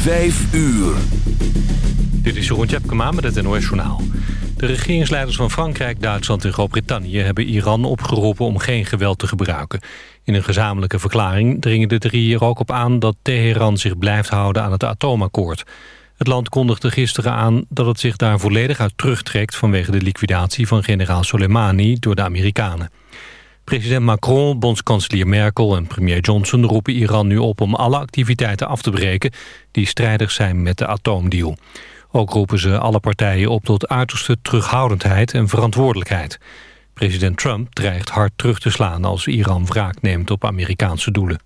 Vijf uur. Dit is Jeroen Tjepkema met het NOS Journaal. De regeringsleiders van Frankrijk, Duitsland en Groot-Brittannië... hebben Iran opgeroepen om geen geweld te gebruiken. In een gezamenlijke verklaring dringen de drie er ook op aan... dat Teheran zich blijft houden aan het atoomakkoord. Het land kondigde gisteren aan dat het zich daar volledig uit terugtrekt... vanwege de liquidatie van generaal Soleimani door de Amerikanen. President Macron, bondskanselier Merkel en premier Johnson roepen Iran nu op om alle activiteiten af te breken die strijdig zijn met de atoomdeal. Ook roepen ze alle partijen op tot uiterste terughoudendheid en verantwoordelijkheid. President Trump dreigt hard terug te slaan als Iran wraak neemt op Amerikaanse doelen.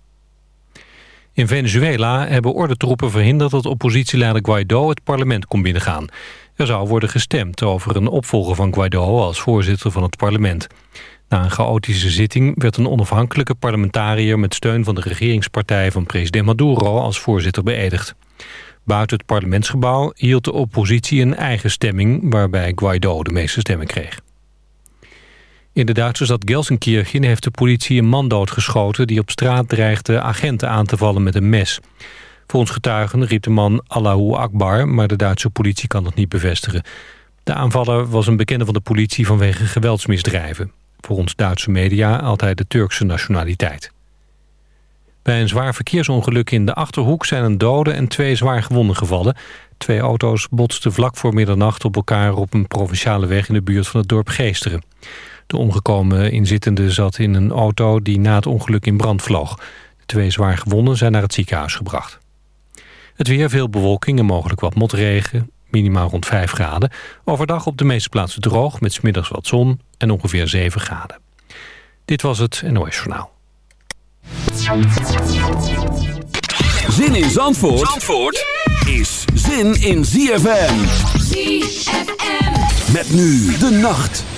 In Venezuela hebben ordentroepen verhinderd dat oppositieleider Guaido het parlement kon binnengaan. Er zou worden gestemd over een opvolger van Guaido als voorzitter van het parlement. Na een chaotische zitting werd een onafhankelijke parlementariër... met steun van de regeringspartij van president Maduro als voorzitter beëdigd. Buiten het parlementsgebouw hield de oppositie een eigen stemming... waarbij Guaido de meeste stemmen kreeg. In de Duitse stad Gelsenkirchen heeft de politie een man doodgeschoten... die op straat dreigde agenten aan te vallen met een mes. Volgens getuigen riep de man Allahu Akbar... maar de Duitse politie kan dat niet bevestigen. De aanvaller was een bekende van de politie vanwege geweldsmisdrijven. Volgens Duitse media altijd de Turkse nationaliteit. Bij een zwaar verkeersongeluk in de Achterhoek zijn een dode en twee zwaar gewonden gevallen. Twee auto's botsten vlak voor middernacht op elkaar op een provinciale weg in de buurt van het dorp Geesteren. De omgekomen inzittende zat in een auto die na het ongeluk in brand vloog. De twee zwaar gewonden zijn naar het ziekenhuis gebracht. Het weer, veel bewolking en mogelijk wat motregen minimaal rond 5 graden. Overdag op de meeste plaatsen droog, met smiddags wat zon en ongeveer 7 graden. Dit was het NOS Journaal. Zin in Zandvoort, Zandvoort is zin in ZFM. ZFM. Met nu de nacht.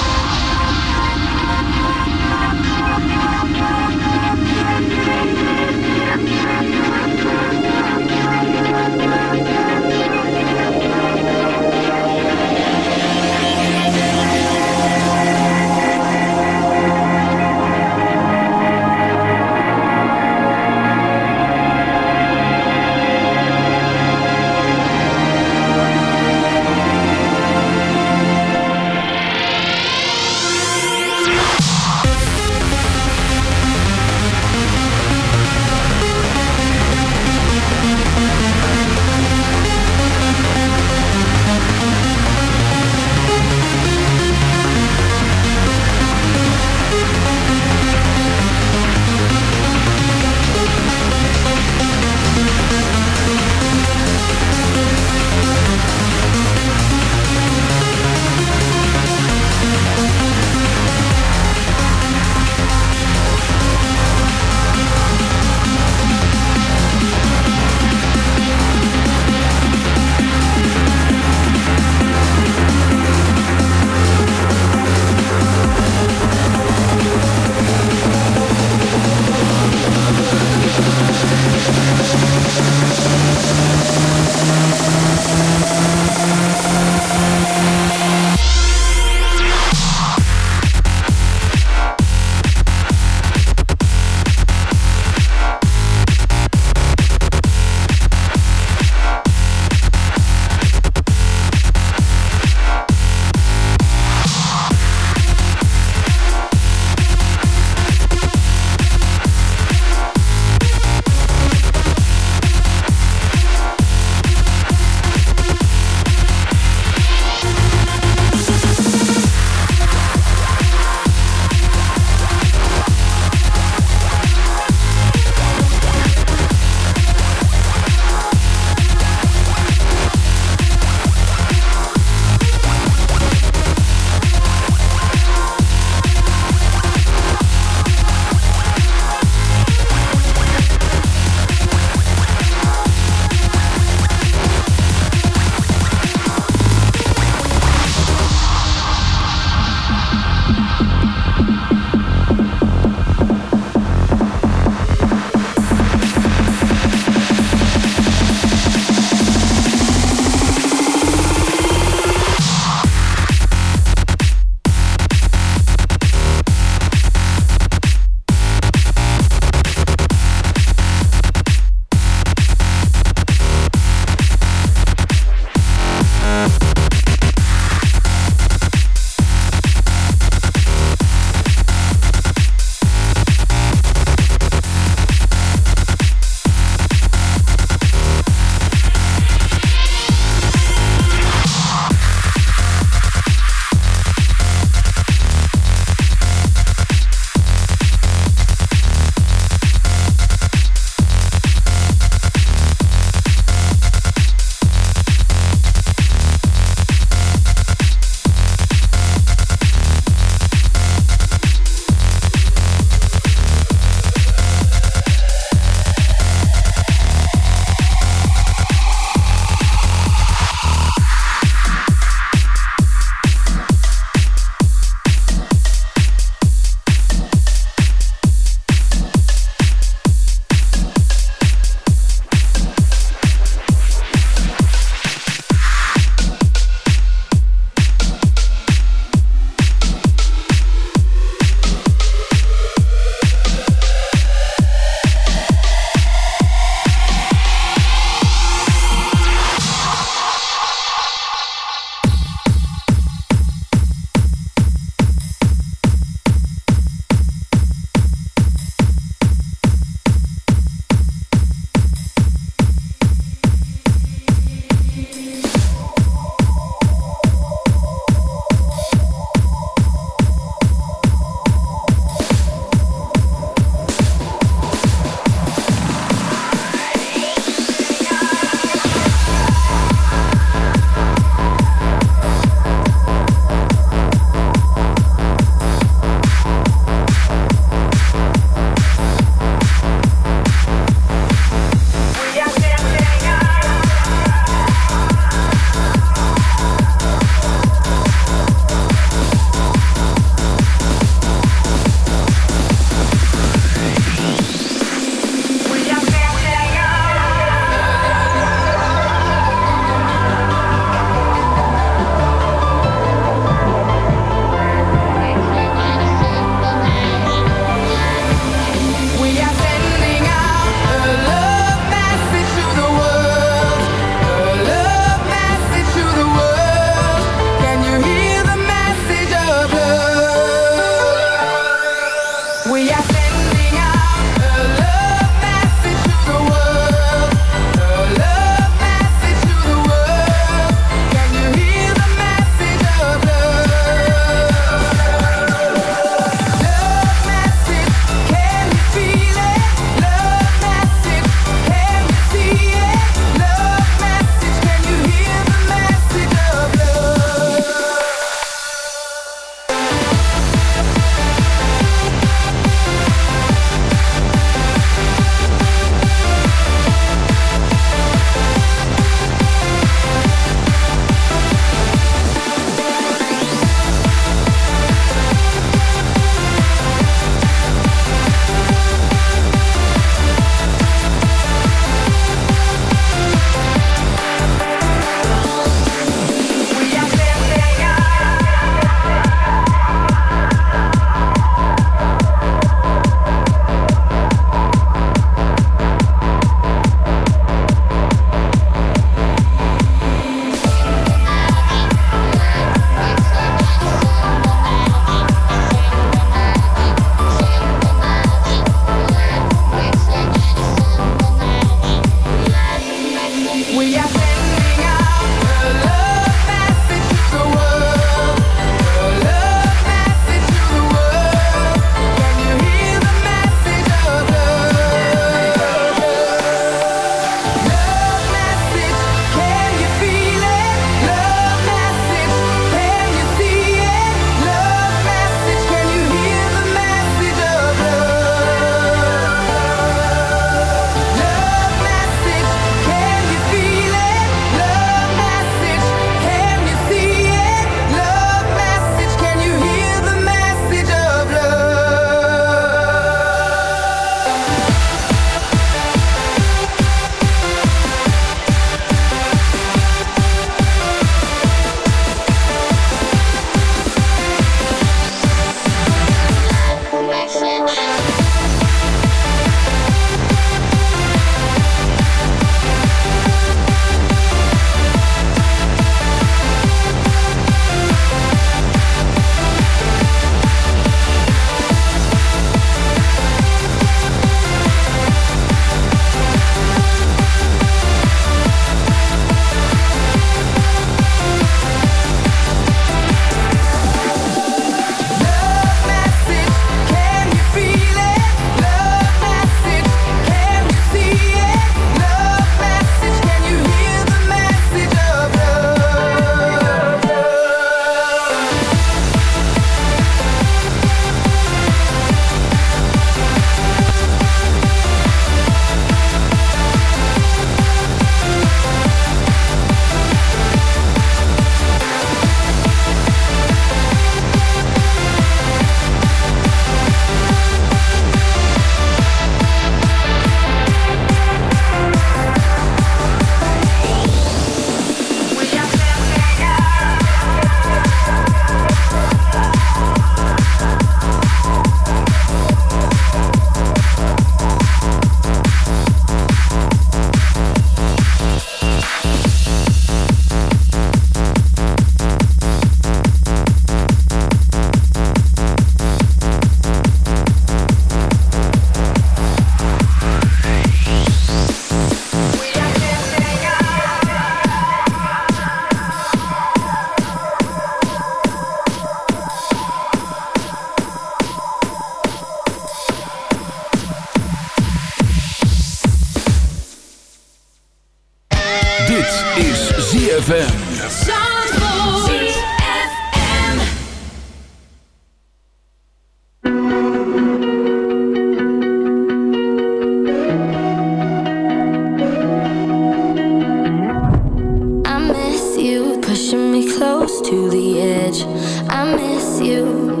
close to the edge. I miss you.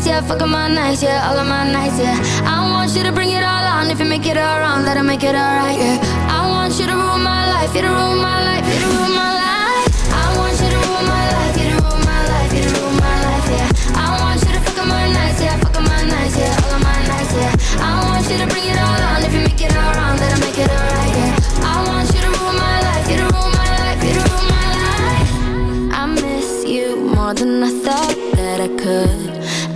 nights, yeah, fuck my nights, yeah, all of my nights, yeah. I want you to bring it all on. If you make it all wrong, let make it alright, yeah. I want you to rule my life, you to rule my life, you to rule my life. I want you to rule my life, you to rule my life, you to rule my life, yeah. I want you to fuck my nights, yeah, my nights, yeah, all of my nights, yeah. I want you to bring it all on. If you make it all wrong, make it alright, yeah. I want you to rule my life, you to rule my life, you to rule my life. I miss you more than I thought that I could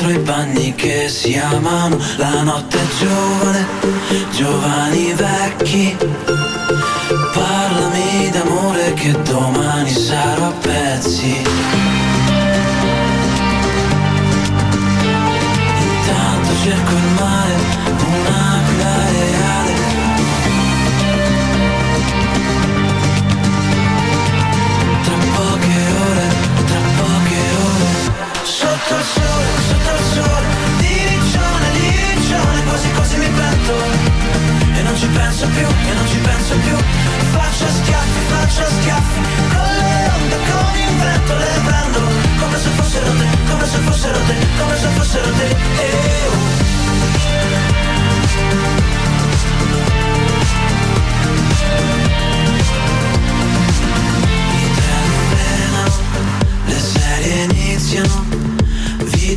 dentro i panni che si amano, la notte è giovane, giovani vecchi. Parlami d'amore che domani sarò a pezzi. Intanto cerco il mare, un'aquila reale. Tra poche ore, tra poche ore, sotto il sole, sotto il sole, di riccione, di riccione, quasi quasi mi pento. E non ci penso più, e non ci penso più, faccio schiaffi, faccio schiaffi, con le onde, con il vento le prendo, come se fossero te, come se fossero te, come se fossero te. Eh, oh. Le serie iniziano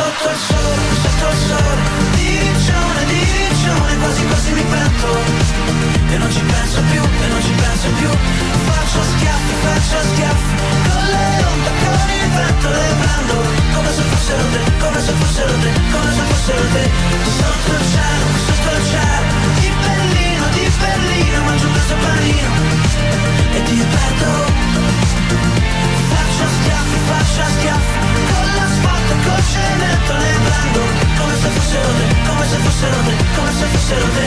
Sotto il sole, sotto il sole. Dicione, dicione Quasi quasi mi pento E non ci penso più, e non ci penso più. Faccio schiaffi, faccio schiaffi. Con le onde, con il vento le prendo. Come se fossero te, come se fossero te Come se fossero te. Sotto il cielo, sotto il cielo. Di bellino, di bellino, Mangio questo panino. E ti ripeto, Faccio schiaffi, faccio schiaffi cemento le prendo Come se fossero te, come se fossero te, come se fossero te.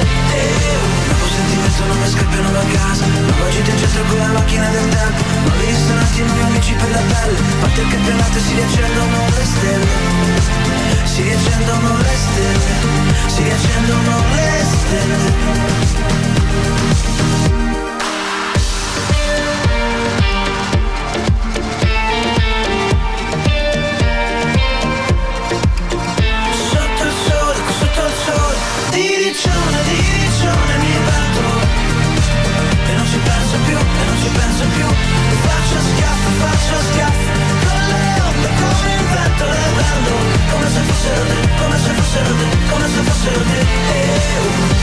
Dopo sentimento non mi scappiano da casa. Non agito in centro con la macchina del tempo. Ho visto un attimo miei amici per la pelle. Parte il campionato si riaccendono le stelle. Si riaccendono le stelle. Si riaccendono le stelle come se fossero te, come.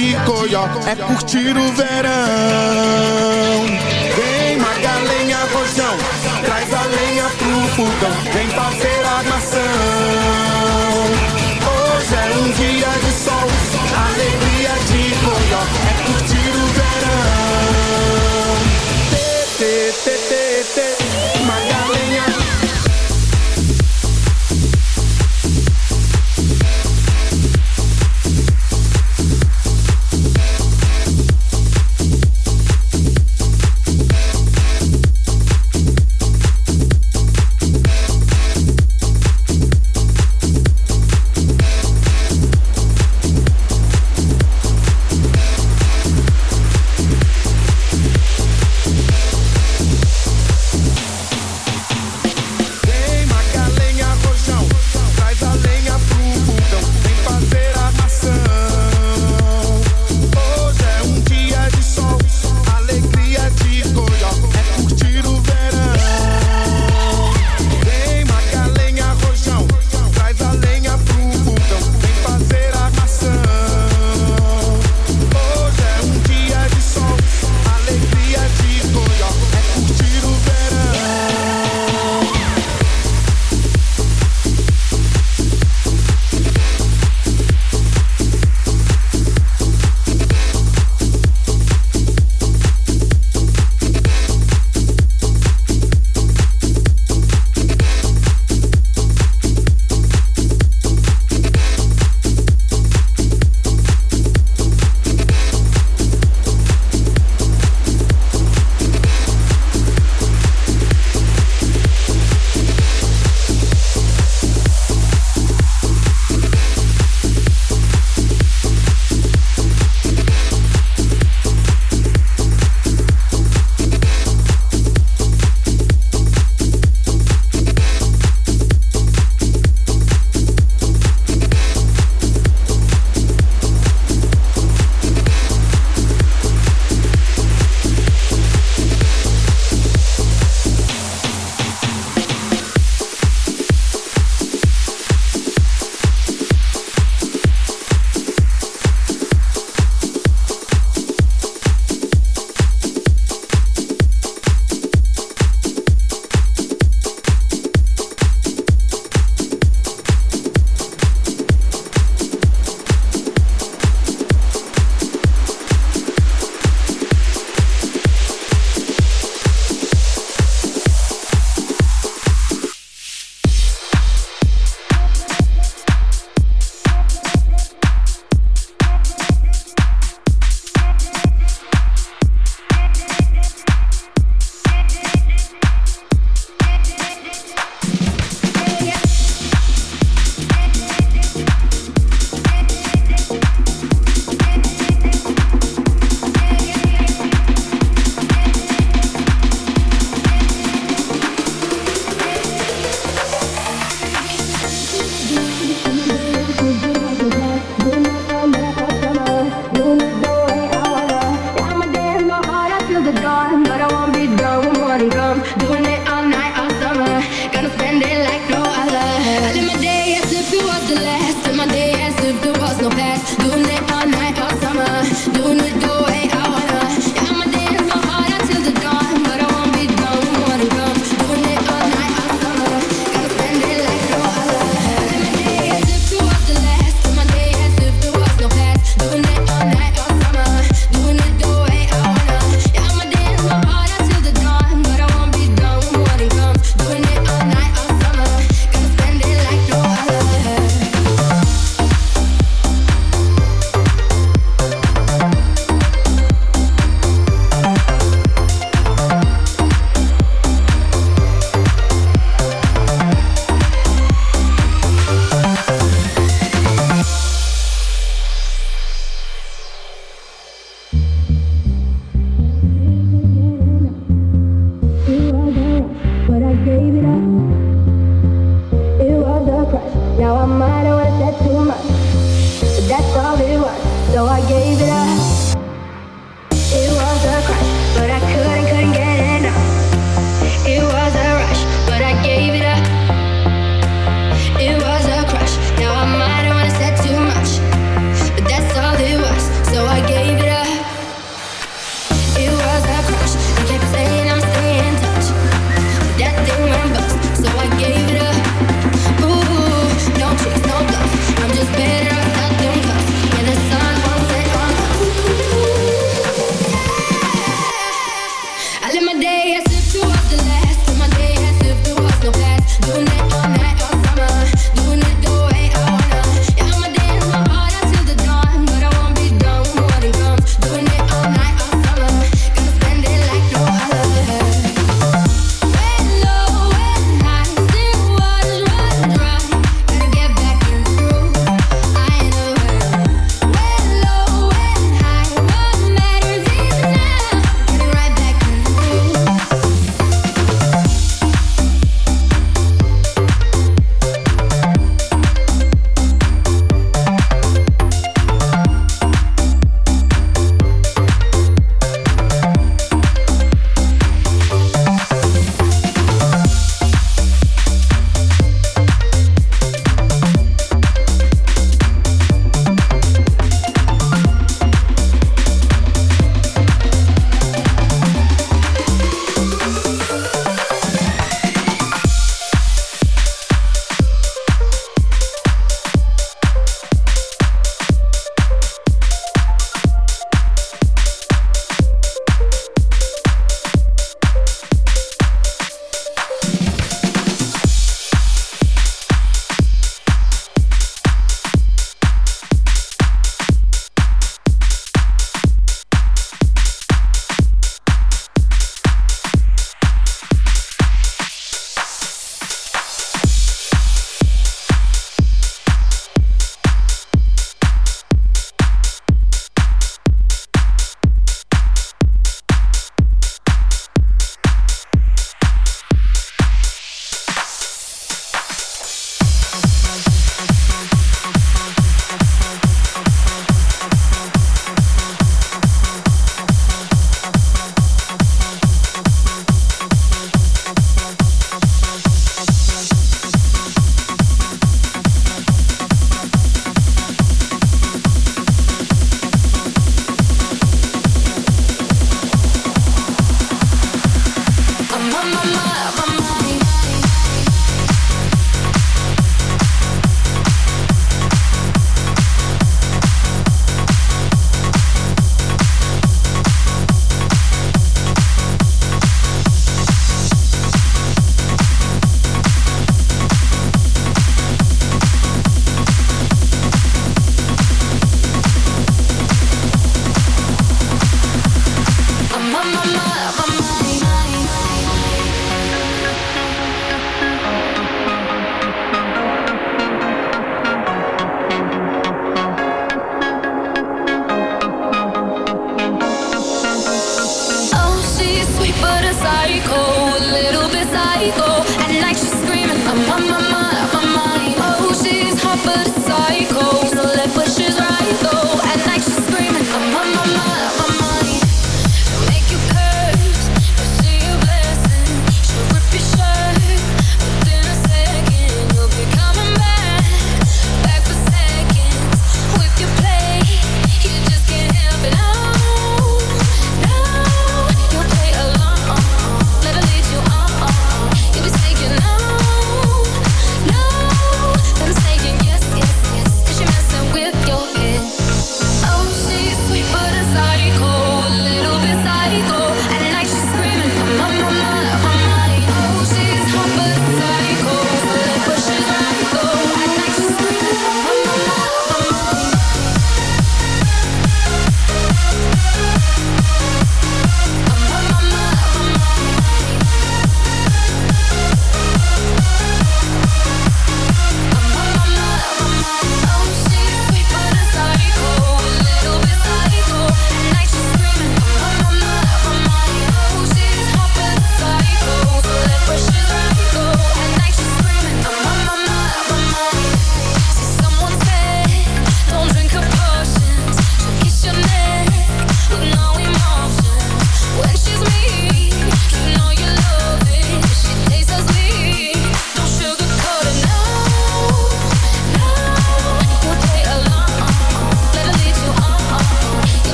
De coió, é curtir o verão.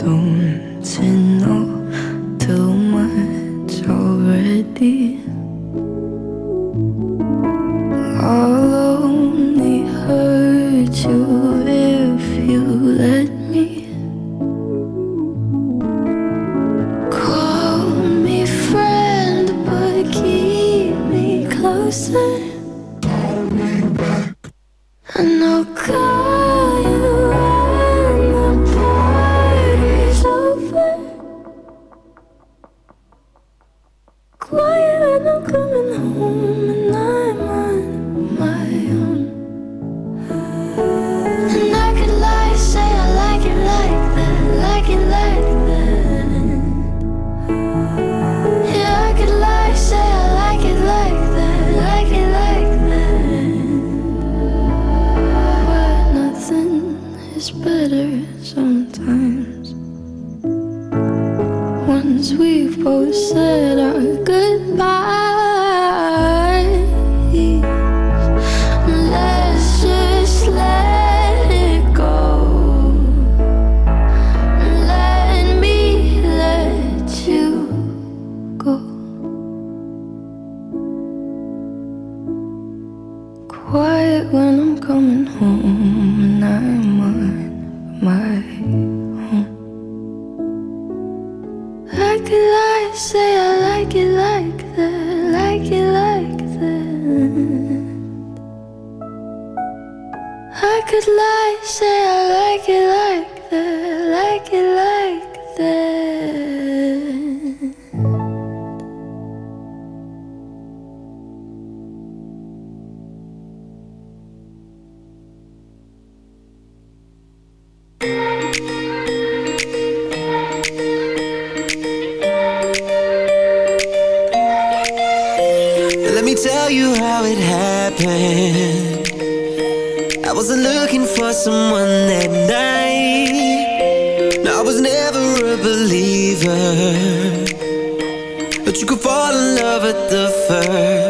don't you know too much already? I wasn't looking for someone that night. I was never a believer. But you could fall in love at the first.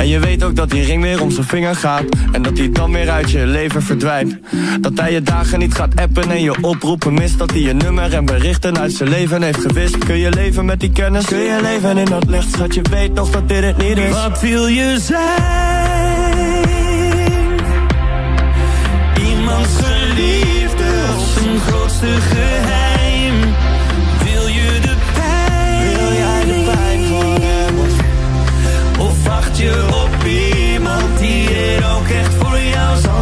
En je weet ook dat die ring weer om zijn vinger gaat. En dat hij dan weer uit je leven verdwijnt. Dat hij je dagen niet gaat appen en je oproepen mist. Dat hij je nummer en berichten uit zijn leven heeft gewist. Kun je leven met die kennis? Kun je leven in dat licht? Je weet nog dat dit het niet is. Wat wil je zijn? Iemands geliefde of zijn grootste geheim?